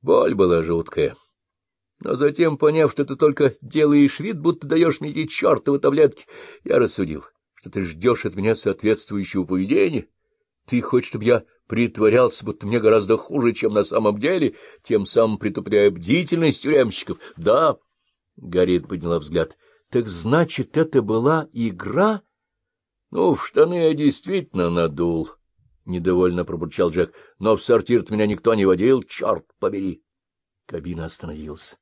Боль была жуткая. Но затем, поняв, что ты только делаешь вид, будто даешь мне эти чертовы таблетки, я рассудил, что ты ждешь от меня соответствующего поведения. Ты хочешь, чтобы я притворялся, будто мне гораздо хуже, чем на самом деле, тем самым притупляя бдительность тюремщиков. Да, — Гарриет подняла взгляд, — так значит, это была игра? Ну, в штаны я действительно надул, — недовольно пробурчал Джек, — но в сортир меня никто не водил, черт побери. Кабина остановилась.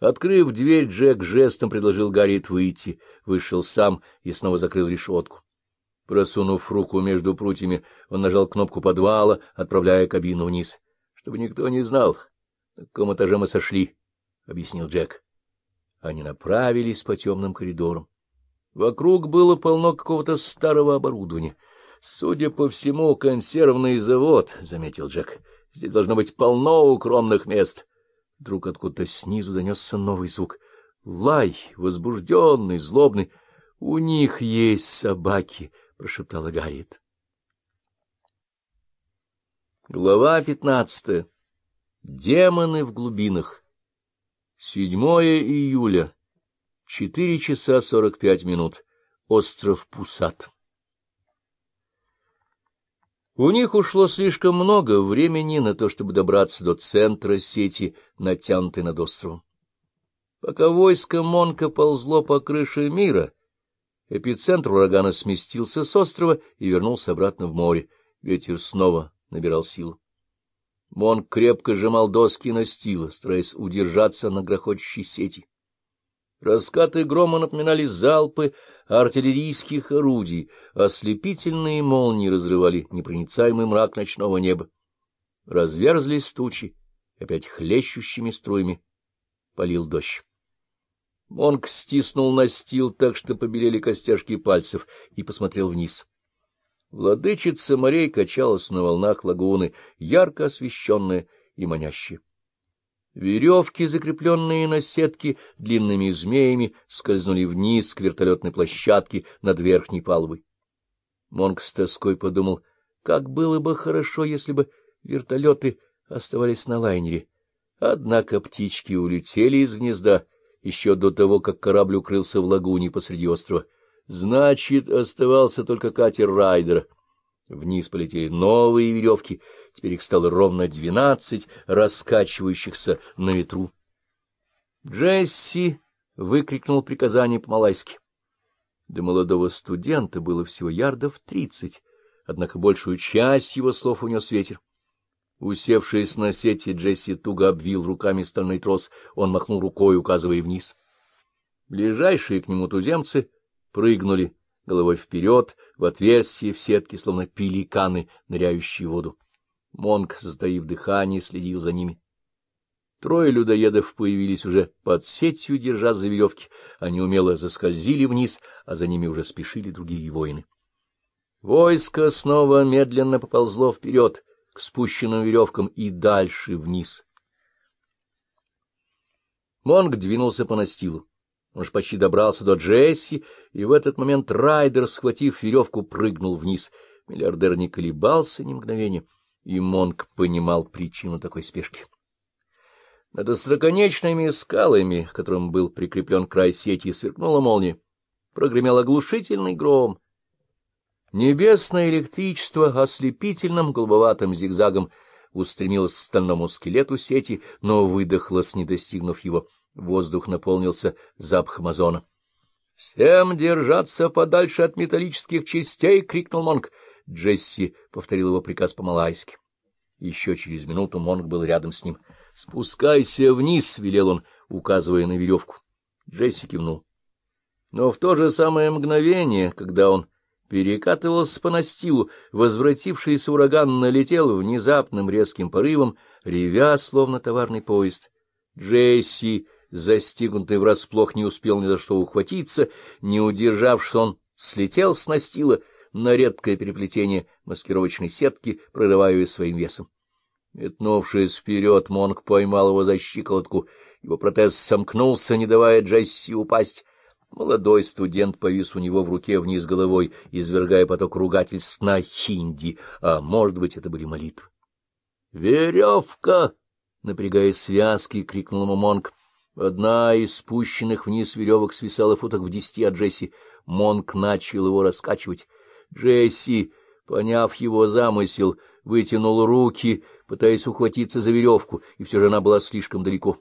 Открыв дверь, Джек жестом предложил Гарриет выйти, вышел сам и снова закрыл решетку. Просунув руку между прутьями, он нажал кнопку подвала, отправляя кабину вниз. — Чтобы никто не знал, на каком этаже мы сошли, — объяснил Джек. Они направились по темным коридорам. Вокруг было полно какого-то старого оборудования. — Судя по всему, консервный завод, — заметил Джек. — Здесь должно быть полно укромных мест. — Вдруг откуда-то снизу донесся новый звук. Лай, возбужденный, злобный. — У них есть собаки, — прошептала Гарриет. Глава пятнадцатая. Демоны в глубинах. Седьмое июля. Четыре часа сорок пять минут. Остров Пусат. У них ушло слишком много времени на то, чтобы добраться до центра сети, натянутой над островом. Пока войско Монка ползло по крыше мира, эпицентр урагана сместился с острова и вернулся обратно в море. Ветер снова набирал силу. Монк крепко сжимал доски настила, стараясь удержаться на грохочущей сети. Раскаты грома напоминали залпы артиллерийских орудий, ослепительные молнии разрывали непроницаемый мрак ночного неба. Разверзлись тучи, опять хлещущими струями полил дождь. Монк стиснул настил так, что побелели костяшки пальцев, и посмотрел вниз. Владычица морей качалась на волнах лагуны, ярко освещенная и манящая. Веревки, закрепленные на сетке длинными змеями, скользнули вниз к вертолетной площадке над верхней палубой. Монк с тоской подумал, как было бы хорошо, если бы вертолеты оставались на лайнере. Однако птички улетели из гнезда еще до того, как корабль укрылся в лагуне посреди острова. Значит, оставался только катер Райдера. Вниз полетели новые веревки, теперь их стало ровно двенадцать, раскачивающихся на ветру. Джесси выкрикнул приказание по-малайски. До молодого студента было всего ярдов тридцать, однако большую часть его слов унес ветер. Усевшись на сети, Джесси туго обвил руками стальной трос, он махнул рукой, указывая вниз. Ближайшие к нему туземцы прыгнули головой вперед, в отверстие в сетке, словно пеликаны, ныряющие в воду. Монг, затаив дыхание, следил за ними. Трое людоедов появились уже под сетью, держа за веревки. Они умело заскользили вниз, а за ними уже спешили другие воины. Войско снова медленно поползло вперед, к спущенным веревкам и дальше вниз. Монг двинулся по настилу. Он ж почти добрался до Джесси, и в этот момент Райдер, схватив веревку, прыгнул вниз. Миллиардер не колебался ни мгновения, и Монк понимал причину такой спешки. Над остроконечными скалами, к которым был прикреплен край сети, сверкнула молния. Прогремел оглушительный гром. Небесное электричество ослепительным голубоватым зигзагом устремилось к стальному скелету сети, но выдохлось, не достигнув его. Воздух наполнился запахом озона. — Всем держаться подальше от металлических частей! — крикнул Монг. Джесси повторил его приказ по-малайски. Еще через минуту Монг был рядом с ним. — Спускайся вниз! — велел он, указывая на веревку. Джесси кивнул. Но в то же самое мгновение, когда он перекатывался по настилу, возвратившийся ураган налетел внезапным резким порывом, ревя, словно товарный поезд. Джесси застигнутый врасплох, не успел ни за что ухватиться, не удержавшись, он слетел с настила на редкое переплетение маскировочной сетки, прорывая ее своим весом. Метнувшись вперед, Монг поймал его за щиколотку. Его протез сомкнулся, не давая Джесси упасть. Молодой студент повис у него в руке вниз головой, извергая поток ругательств на хинди, а, может быть, это были молитвы. «Веревка!» — Напрягая связки, крикнул ему Монк. Одна из спущенных вниз веревок свисала футах в десяти от Джесси. Монк начал его раскачивать. Джесси, поняв его замысел, вытянул руки, пытаясь ухватиться за веревку, и все же она была слишком далеко.